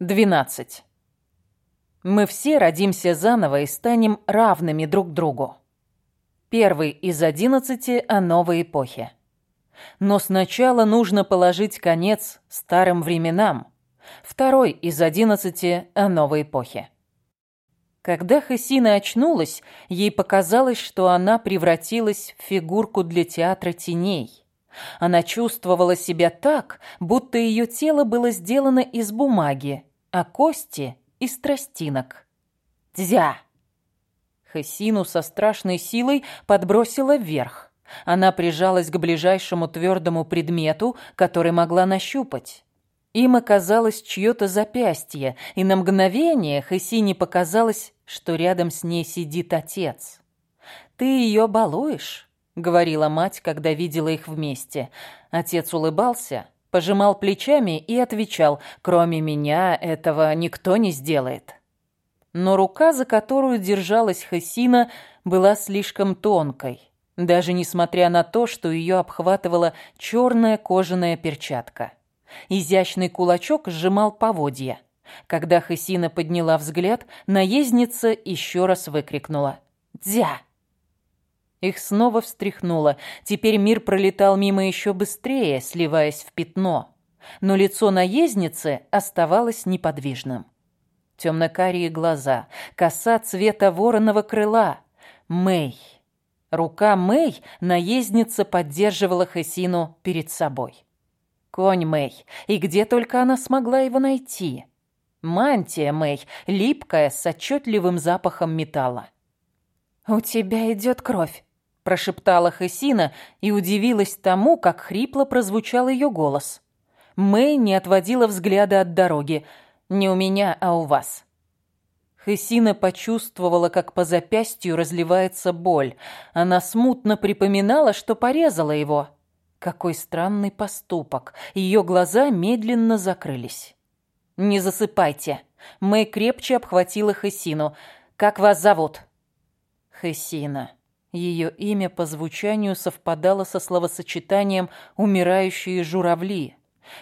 12. Мы все родимся заново и станем равными друг другу. Первый из одиннадцати о новой эпохе. Но сначала нужно положить конец старым временам. Второй из одиннадцати о новой эпохе. Когда Хасина очнулась, ей показалось, что она превратилась в фигурку для театра теней. Она чувствовала себя так, будто ее тело было сделано из бумаги, а кости — из тростинок. «Дзя!» Хасину со страшной силой подбросила вверх. Она прижалась к ближайшему твердому предмету, который могла нащупать. Им оказалось чье-то запястье, и на мгновение Хасине показалось, что рядом с ней сидит отец. «Ты ее балуешь?» — говорила мать, когда видела их вместе. Отец улыбался, пожимал плечами и отвечал, «Кроме меня этого никто не сделает». Но рука, за которую держалась Хасина, была слишком тонкой, даже несмотря на то, что ее обхватывала черная кожаная перчатка. Изящный кулачок сжимал поводья. Когда Хасина подняла взгляд, наездница еще раз выкрикнула «Дзя!». Их снова встряхнуло. Теперь мир пролетал мимо еще быстрее, сливаясь в пятно. Но лицо наездницы оставалось неподвижным. Темно-карие глаза, коса цвета вороного крыла. Мэй. Рука Мэй наездница поддерживала Хасину перед собой. Конь Мэй. И где только она смогла его найти? Мантия Мэй, липкая, с отчетливым запахом металла. «У тебя идет кровь», прошептала Хесина и удивилась тому, как хрипло прозвучал ее голос. Мэй не отводила взгляда от дороги. «Не у меня, а у вас». Хесина почувствовала, как по запястью разливается боль. Она смутно припоминала, что порезала его. Какой странный поступок. Ее глаза медленно закрылись. «Не засыпайте». Мэй крепче обхватила Хесину. «Как вас зовут?» «Хесина». Ее имя по звучанию совпадало со словосочетанием «умирающие журавли».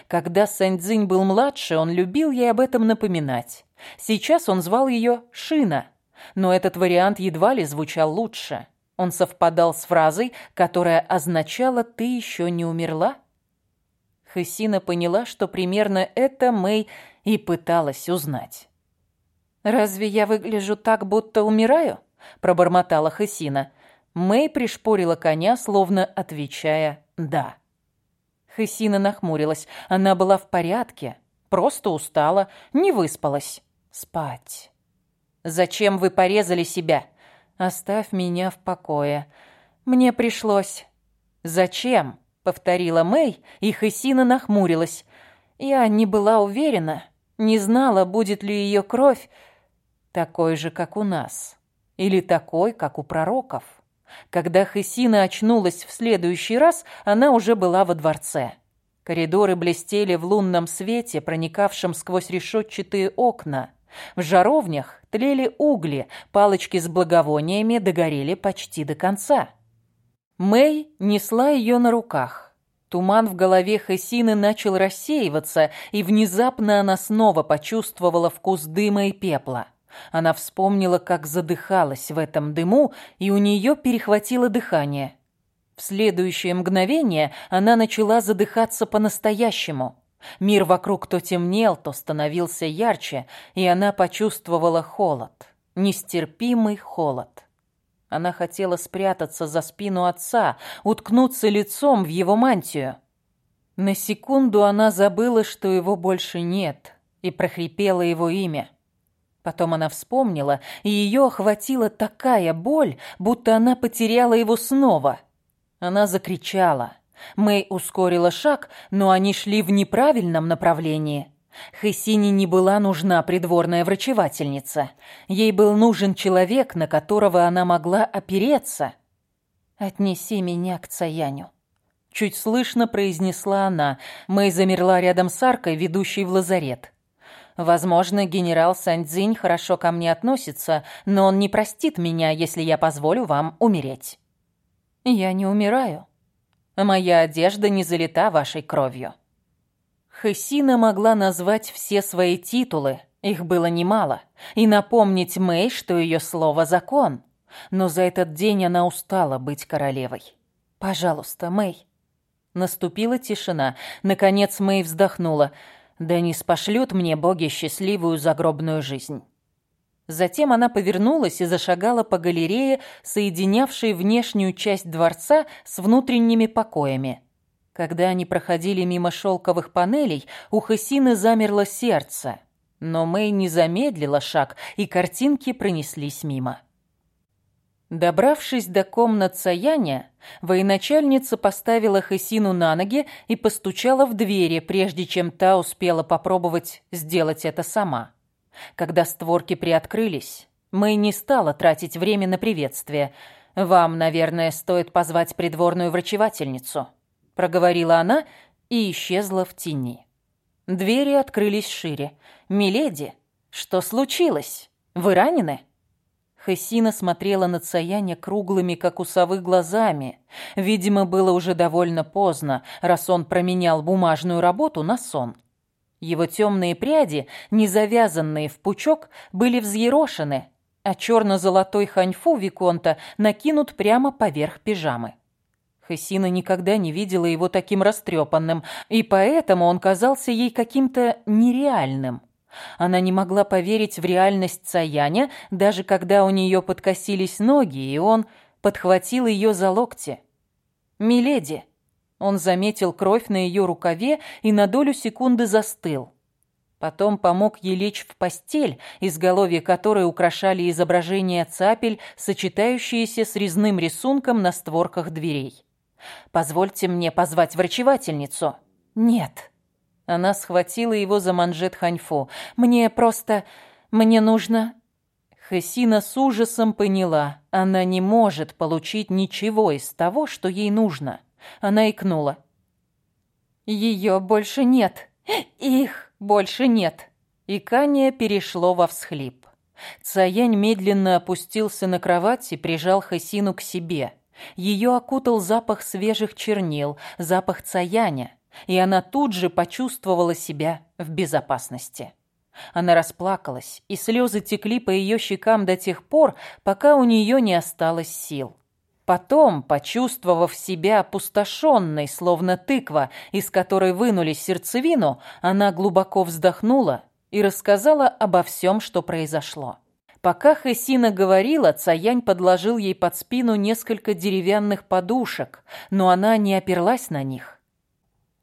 Когда Сэньцзинь был младше, он любил ей об этом напоминать. Сейчас он звал ее Шина, но этот вариант едва ли звучал лучше. Он совпадал с фразой, которая означала «ты еще не умерла». Хысина поняла, что примерно это Мэй и пыталась узнать. «Разве я выгляжу так, будто умираю?» – пробормотала Хысина. Мэй пришпорила коня, словно отвечая «да». Хысина нахмурилась. Она была в порядке, просто устала, не выспалась. Спать. «Зачем вы порезали себя?» «Оставь меня в покое. Мне пришлось». «Зачем?» — повторила Мэй, и Хысина нахмурилась. «Я не была уверена, не знала, будет ли ее кровь такой же, как у нас, или такой, как у пророков». Когда Хесина очнулась в следующий раз, она уже была во дворце. Коридоры блестели в лунном свете, проникавшем сквозь решетчатые окна. В жаровнях тлели угли, палочки с благовониями догорели почти до конца. Мэй несла ее на руках. Туман в голове Хесины начал рассеиваться, и внезапно она снова почувствовала вкус дыма и пепла. Она вспомнила, как задыхалась в этом дыму, и у нее перехватило дыхание. В следующее мгновение она начала задыхаться по-настоящему. Мир вокруг то темнел, то становился ярче, и она почувствовала холод, нестерпимый холод. Она хотела спрятаться за спину отца, уткнуться лицом в его мантию. На секунду она забыла, что его больше нет, и прохрипела его имя. Потом она вспомнила, и ее охватила такая боль, будто она потеряла его снова. Она закричала. Мэй ускорила шаг, но они шли в неправильном направлении. Хессине не была нужна придворная врачевательница. Ей был нужен человек, на которого она могла опереться. «Отнеси меня к Цаяню», — чуть слышно произнесла она. Мэй замерла рядом с аркой, ведущей в лазарет. Возможно, генерал Сандзинь хорошо ко мне относится, но он не простит меня, если я позволю вам умереть. Я не умираю. Моя одежда не залита вашей кровью. Хесина могла назвать все свои титулы, их было немало, и напомнить Мэй, что ее слово – закон. Но за этот день она устала быть королевой. «Пожалуйста, Мэй». Наступила тишина. Наконец Мэй вздохнула. «Да не спошлют мне боги счастливую загробную жизнь». Затем она повернулась и зашагала по галерее, соединявшей внешнюю часть дворца с внутренними покоями. Когда они проходили мимо шелковых панелей, у Хасины замерло сердце. Но Мэй не замедлила шаг, и картинки пронеслись мимо. Добравшись до комнат Саяня, военачальница поставила Хасину на ноги и постучала в двери, прежде чем та успела попробовать сделать это сама. Когда створки приоткрылись, Мэй не стала тратить время на приветствие. «Вам, наверное, стоит позвать придворную врачевательницу», — проговорила она и исчезла в тени. Двери открылись шире. «Миледи, что случилось? Вы ранены?» Хессина смотрела на Цаяня круглыми, как у совы, глазами. Видимо, было уже довольно поздно, раз он променял бумажную работу на сон. Его темные пряди, не завязанные в пучок, были взъерошены, а черно-золотой ханьфу Виконта накинут прямо поверх пижамы. Хессина никогда не видела его таким растрепанным, и поэтому он казался ей каким-то нереальным. Она не могла поверить в реальность Цаяня, даже когда у нее подкосились ноги, и он подхватил ее за локти. «Миледи!» Он заметил кровь на ее рукаве и на долю секунды застыл. Потом помог ей лечь в постель, изголовье которой украшали изображения цапель, сочетающиеся с резным рисунком на створках дверей. «Позвольте мне позвать врачевательницу». «Нет». Она схватила его за манжет ханьфу. «Мне просто... Мне нужно...» Хесина с ужасом поняла, она не может получить ничего из того, что ей нужно. Она икнула. «Ее больше нет. Их больше нет». Икание перешло во всхлип. Цаянь медленно опустился на кровать и прижал Хасину к себе. Ее окутал запах свежих чернил, запах цаяня, и она тут же почувствовала себя в безопасности. Она расплакалась, и слезы текли по ее щекам до тех пор, пока у нее не осталось сил. Потом, почувствовав себя опустошенной, словно тыква, из которой вынули сердцевину, она глубоко вздохнула и рассказала обо всем, что произошло. Пока Хесина говорила, Цаянь подложил ей под спину несколько деревянных подушек, но она не оперлась на них.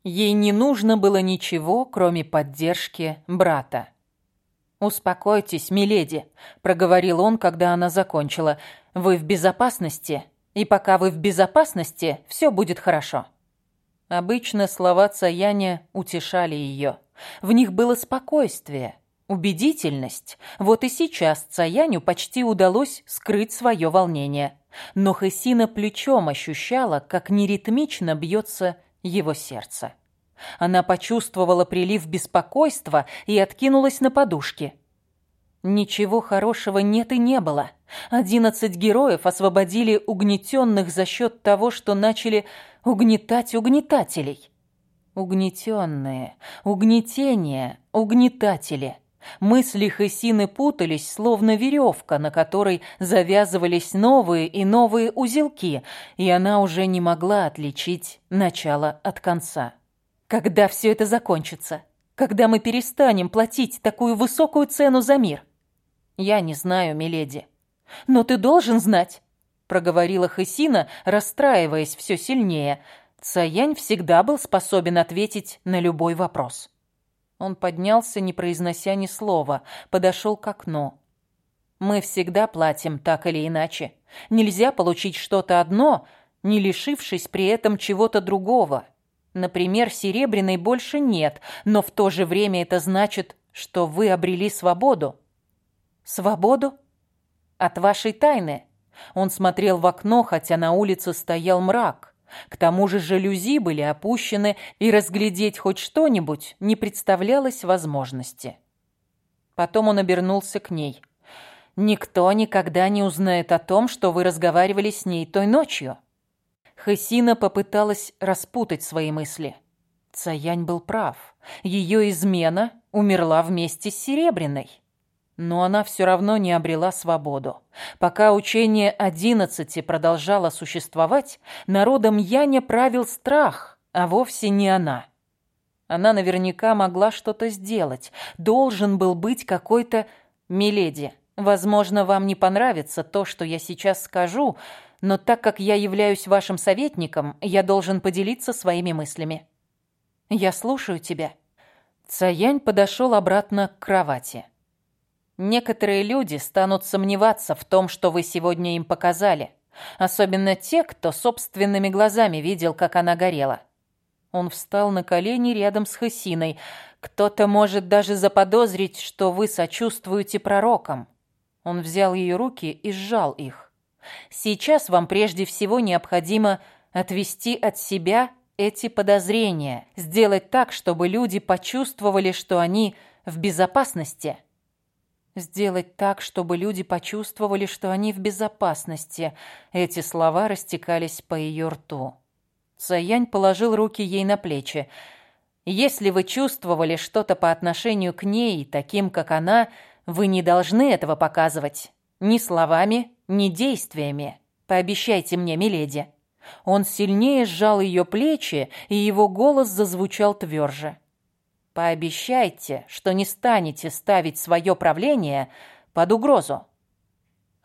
Ей не нужно было ничего, кроме поддержки брата. «Успокойтесь, миледи», — проговорил он, когда она закончила. «Вы в безопасности?» И пока вы в безопасности, все будет хорошо». Обычно слова Цаяня утешали ее. В них было спокойствие, убедительность. Вот и сейчас Цаяню почти удалось скрыть свое волнение. Но Хесина плечом ощущала, как неритмично бьется его сердце. Она почувствовала прилив беспокойства и откинулась на подушки. Ничего хорошего нет и не было. Одиннадцать героев освободили угнетенных за счет того, что начали угнетать угнетателей. Угнетенные, угнетение, угнетатели. Мысли Хесины путались, словно веревка, на которой завязывались новые и новые узелки, и она уже не могла отличить начало от конца. Когда все это закончится? Когда мы перестанем платить такую высокую цену за мир? Я не знаю, миледи. «Но ты должен знать», — проговорила Хысина, расстраиваясь все сильнее. Цаянь всегда был способен ответить на любой вопрос. Он поднялся, не произнося ни слова, подошел к окну. «Мы всегда платим так или иначе. Нельзя получить что-то одно, не лишившись при этом чего-то другого. Например, серебряной больше нет, но в то же время это значит, что вы обрели свободу». «Свободу?» От вашей тайны. Он смотрел в окно, хотя на улице стоял мрак. К тому же жалюзи были опущены, и разглядеть хоть что-нибудь не представлялось возможности. Потом он обернулся к ней. «Никто никогда не узнает о том, что вы разговаривали с ней той ночью». Хесина попыталась распутать свои мысли. Цаянь был прав. Ее измена умерла вместе с Серебряной. Но она все равно не обрела свободу. Пока учение одиннадцати продолжало существовать, народом Яня правил страх, а вовсе не она. Она наверняка могла что-то сделать. Должен был быть какой-то «Миледи». Возможно, вам не понравится то, что я сейчас скажу, но так как я являюсь вашим советником, я должен поделиться своими мыслями. Я слушаю тебя. Цаянь подошел обратно к кровати. Некоторые люди станут сомневаться в том, что вы сегодня им показали. Особенно те, кто собственными глазами видел, как она горела. Он встал на колени рядом с Хасиной. Кто-то может даже заподозрить, что вы сочувствуете пророкам. Он взял ее руки и сжал их. Сейчас вам прежде всего необходимо отвести от себя эти подозрения, сделать так, чтобы люди почувствовали, что они в безопасности. Сделать так, чтобы люди почувствовали, что они в безопасности. Эти слова растекались по ее рту. Цаянь положил руки ей на плечи. Если вы чувствовали что-то по отношению к ней, таким как она, вы не должны этого показывать. Ни словами, ни действиями. Пообещайте мне, миледи». Он сильнее сжал ее плечи, и его голос зазвучал тверже. «Пообещайте, что не станете ставить свое правление под угрозу».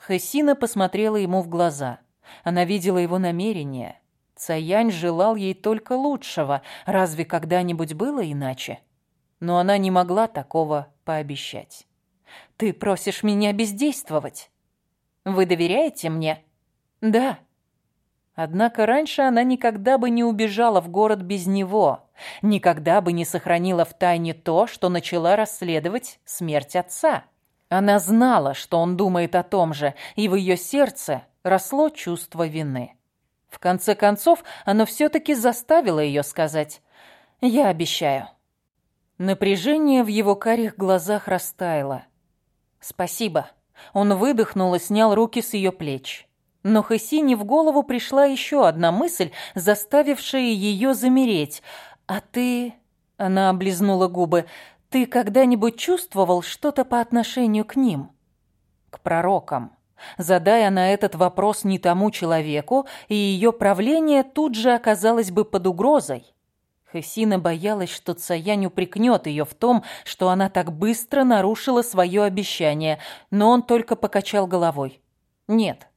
Хессина посмотрела ему в глаза. Она видела его намерение. Цаянь желал ей только лучшего. Разве когда-нибудь было иначе? Но она не могла такого пообещать. Ты просишь меня бездействовать? Вы доверяете мне? Да. Однако раньше она никогда бы не убежала в город без него, никогда бы не сохранила в тайне то, что начала расследовать смерть отца. Она знала, что он думает о том же, и в ее сердце росло чувство вины. В конце концов, оно все-таки заставило ее сказать «Я обещаю». Напряжение в его карих глазах растаяло. «Спасибо». Он выдохнул и снял руки с ее плеч. Но Хессине в голову пришла еще одна мысль, заставившая ее замереть. «А ты...» — она облизнула губы. «Ты когда-нибудь чувствовал что-то по отношению к ним?» «К пророкам». Задая на этот вопрос не тому человеку, и ее правление тут же оказалось бы под угрозой. Хесина боялась, что Цаянь упрекнет ее в том, что она так быстро нарушила свое обещание, но он только покачал головой. Нет.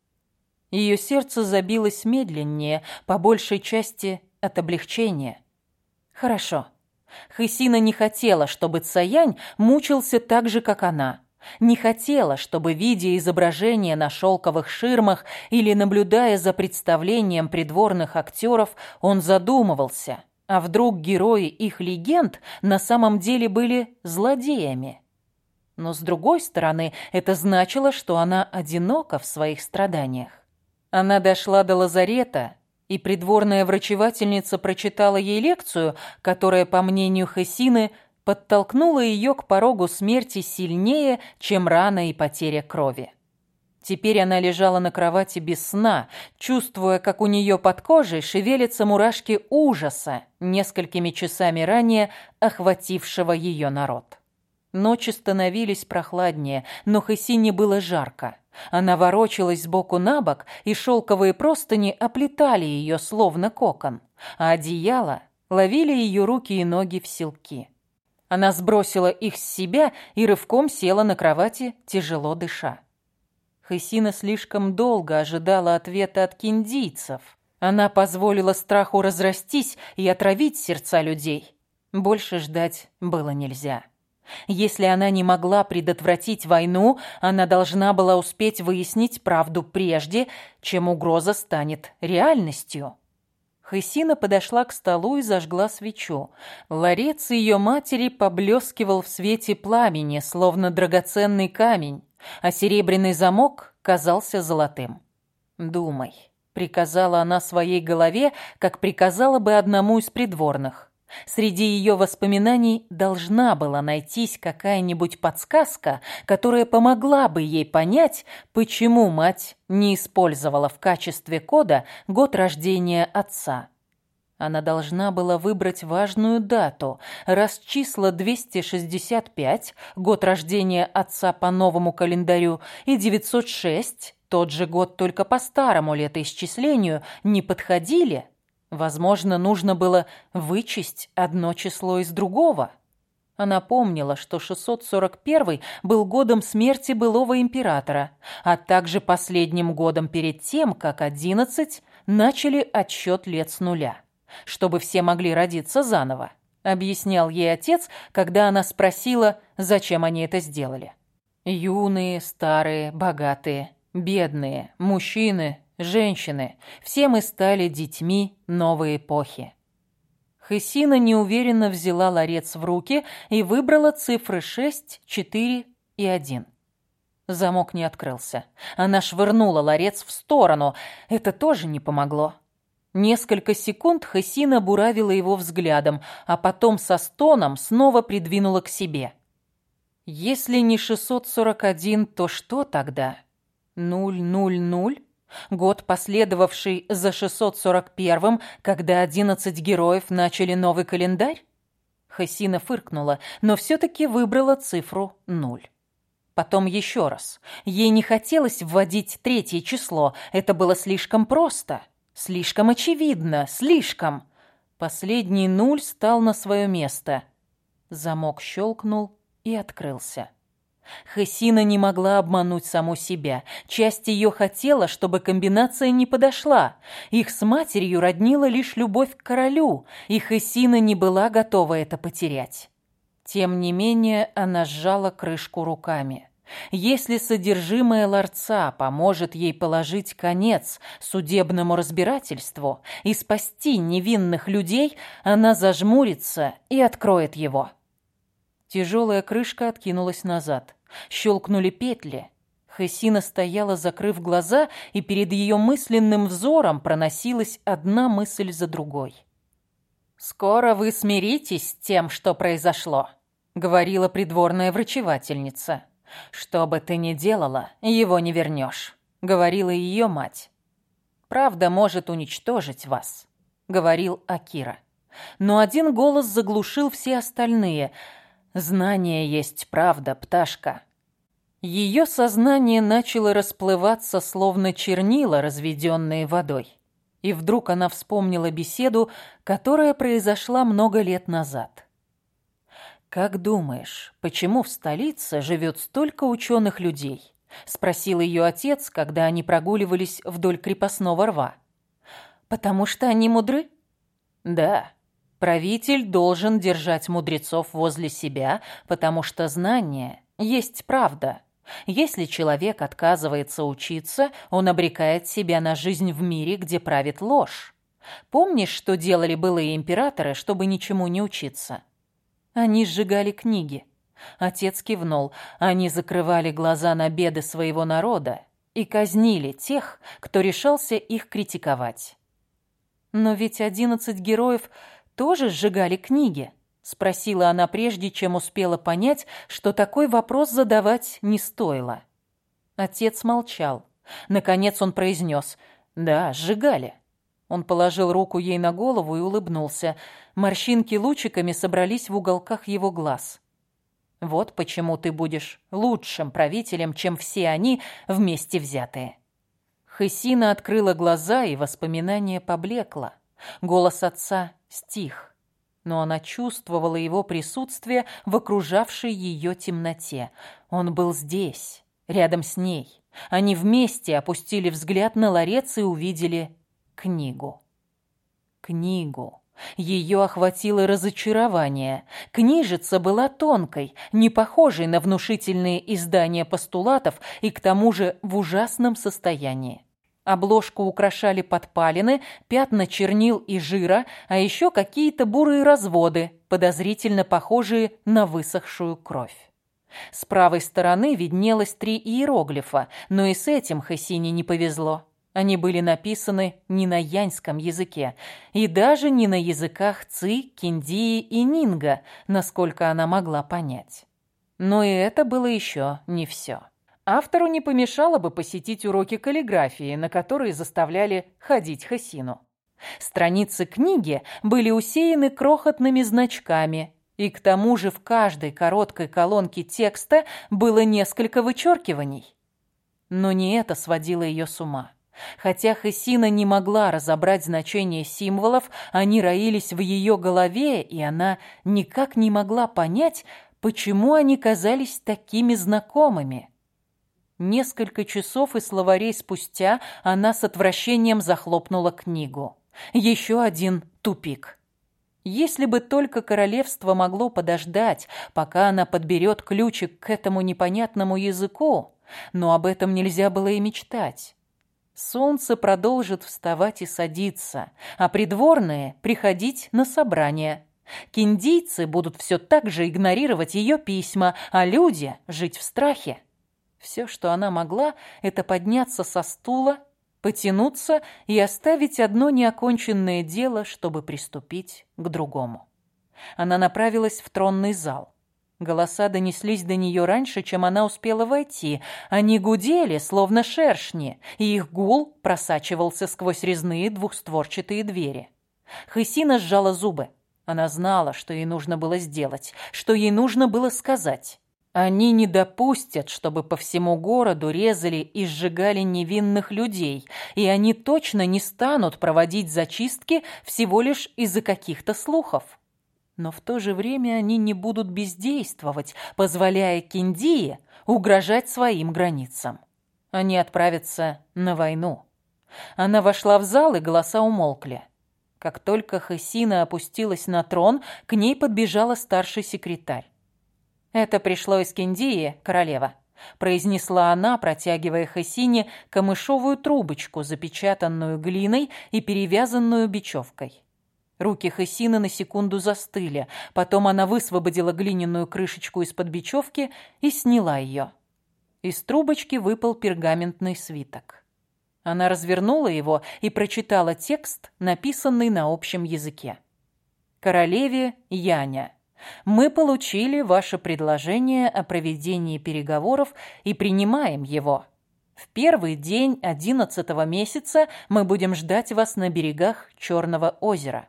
Ее сердце забилось медленнее, по большей части от облегчения. Хорошо. Хесина не хотела, чтобы Цаянь мучился так же, как она. Не хотела, чтобы, видя изображение на шелковых ширмах или наблюдая за представлением придворных актеров, он задумывался – а вдруг герои их легенд на самом деле были злодеями? Но с другой стороны, это значило, что она одинока в своих страданиях. Она дошла до лазарета, и придворная врачевательница прочитала ей лекцию, которая, по мнению Хессины, подтолкнула ее к порогу смерти сильнее, чем рана и потеря крови. Теперь она лежала на кровати без сна, чувствуя, как у нее под кожей шевелятся мурашки ужаса, несколькими часами ранее охватившего ее народ. Ночи становились прохладнее, но Хессине было жарко. Она ворочалась сбоку на бок, и шелковые простыни оплетали ее, словно кокон, а одеяло ловили ее руки и ноги в селки. Она сбросила их с себя и рывком села на кровати, тяжело дыша. Хысина слишком долго ожидала ответа от киндийцев. Она позволила страху разрастись и отравить сердца людей. Больше ждать было нельзя. Если она не могла предотвратить войну, она должна была успеть выяснить правду прежде, чем угроза станет реальностью. Хысина подошла к столу и зажгла свечу. Ларец ее матери поблескивал в свете пламени, словно драгоценный камень а серебряный замок казался золотым. «Думай», — приказала она своей голове, как приказала бы одному из придворных. Среди ее воспоминаний должна была найтись какая-нибудь подсказка, которая помогла бы ей понять, почему мать не использовала в качестве кода год рождения отца. Она должна была выбрать важную дату, раз числа 265, год рождения отца по новому календарю, и 906, тот же год только по старому летоисчислению, не подходили. Возможно, нужно было вычесть одно число из другого. Она помнила, что 641 был годом смерти былого императора, а также последним годом перед тем, как 11 начали отсчет лет с нуля чтобы все могли родиться заново, объяснял ей отец, когда она спросила, зачем они это сделали. Юные, старые, богатые, бедные, мужчины, женщины, все мы стали детьми новой эпохи. Хысина неуверенно взяла ларец в руки и выбрала цифры 6, 4 и 1. Замок не открылся. Она швырнула ларец в сторону. Это тоже не помогло. Несколько секунд Хасина буравила его взглядом, а потом со стоном снова придвинула к себе. Если не 641, то что тогда? 000? Год, последовавший за 641-м, когда 11 героев начали новый календарь? Хасина фыркнула, но все-таки выбрала цифру 0. Потом еще раз. Ей не хотелось вводить третье число, это было слишком просто. Слишком очевидно, слишком. Последний нуль стал на свое место. Замок щелкнул и открылся. Хесина не могла обмануть саму себя. Часть ее хотела, чтобы комбинация не подошла. Их с матерью роднила лишь любовь к королю, и Хесина не была готова это потерять. Тем не менее, она сжала крышку руками. Если содержимое ларца поможет ей положить конец судебному разбирательству и спасти невинных людей, она зажмурится и откроет его. Тяжелая крышка откинулась назад. Щелкнули петли. Хесина стояла, закрыв глаза, и перед ее мысленным взором проносилась одна мысль за другой. «Скоро вы смиритесь с тем, что произошло», — говорила придворная врачевательница. «Что бы ты ни делала, его не вернешь», — говорила ее мать. «Правда может уничтожить вас», — говорил Акира. Но один голос заглушил все остальные. «Знание есть правда, пташка». Ее сознание начало расплываться, словно чернила, разведенные водой. И вдруг она вспомнила беседу, которая произошла много лет назад. «Как думаешь, почему в столице живет столько ученых людей?» — спросил ее отец, когда они прогуливались вдоль крепостного рва. «Потому что они мудры?» «Да. Правитель должен держать мудрецов возле себя, потому что знание есть правда. Если человек отказывается учиться, он обрекает себя на жизнь в мире, где правит ложь. Помнишь, что делали былые императоры, чтобы ничему не учиться?» Они сжигали книги. Отец кивнул. Они закрывали глаза на беды своего народа и казнили тех, кто решался их критиковать. Но ведь одиннадцать героев тоже сжигали книги, спросила она прежде, чем успела понять, что такой вопрос задавать не стоило. Отец молчал. Наконец он произнес «Да, сжигали». Он положил руку ей на голову и улыбнулся. Морщинки лучиками собрались в уголках его глаз. «Вот почему ты будешь лучшим правителем, чем все они вместе взятые». Хысина открыла глаза, и воспоминание поблекло. Голос отца стих, но она чувствовала его присутствие в окружавшей ее темноте. Он был здесь, рядом с ней. Они вместе опустили взгляд на ларец и увидели книгу. Книгу. Ее охватило разочарование. Книжица была тонкой, не похожей на внушительные издания постулатов и к тому же в ужасном состоянии. Обложку украшали подпалины, пятна чернил и жира, а еще какие-то бурые разводы, подозрительно похожие на высохшую кровь. С правой стороны виднелось три иероглифа, но и с этим Хасине не повезло. Они были написаны не на яньском языке и даже не на языках ци, киндии и нинга, насколько она могла понять. Но и это было еще не все. Автору не помешало бы посетить уроки каллиграфии, на которые заставляли ходить Хасину. Страницы книги были усеяны крохотными значками, и к тому же в каждой короткой колонке текста было несколько вычеркиваний. Но не это сводило ее с ума. Хотя Хесина не могла разобрать значение символов, они роились в ее голове, и она никак не могла понять, почему они казались такими знакомыми. Несколько часов и словарей спустя она с отвращением захлопнула книгу. Еще один тупик. Если бы только королевство могло подождать, пока она подберет ключик к этому непонятному языку, но об этом нельзя было и мечтать. Солнце продолжит вставать и садиться, а придворные — приходить на собрания. Киндийцы будут все так же игнорировать ее письма, а люди — жить в страхе. Все, что она могла, это подняться со стула, потянуться и оставить одно неоконченное дело, чтобы приступить к другому. Она направилась в тронный зал. Голоса донеслись до нее раньше, чем она успела войти. Они гудели, словно шершни, и их гул просачивался сквозь резные двухстворчатые двери. Хысина сжала зубы. Она знала, что ей нужно было сделать, что ей нужно было сказать. Они не допустят, чтобы по всему городу резали и сжигали невинных людей, и они точно не станут проводить зачистки всего лишь из-за каких-то слухов. Но в то же время они не будут бездействовать, позволяя Киндии угрожать своим границам. Они отправятся на войну. Она вошла в зал, и голоса умолкли. Как только Хасина опустилась на трон, к ней подбежала старший секретарь. «Это пришло из Киндии, королева», — произнесла она, протягивая Хасине камышовую трубочку, запечатанную глиной и перевязанную бечевкой. Руки Хессины на секунду застыли. Потом она высвободила глиняную крышечку из-под бечевки и сняла ее. Из трубочки выпал пергаментный свиток. Она развернула его и прочитала текст, написанный на общем языке. «Королеве Яня, мы получили ваше предложение о проведении переговоров и принимаем его. В первый день одиннадцатого месяца мы будем ждать вас на берегах Черного озера».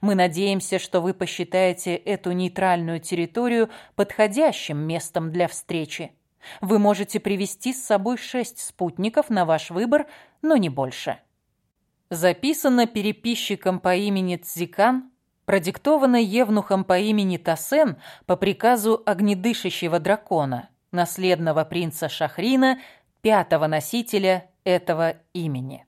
Мы надеемся, что вы посчитаете эту нейтральную территорию подходящим местом для встречи. Вы можете привести с собой шесть спутников на ваш выбор, но не больше. Записано переписчиком по имени Цзикан, продиктовано евнухом по имени Тасен по приказу огнедышащего дракона, наследного принца Шахрина, пятого носителя этого имени.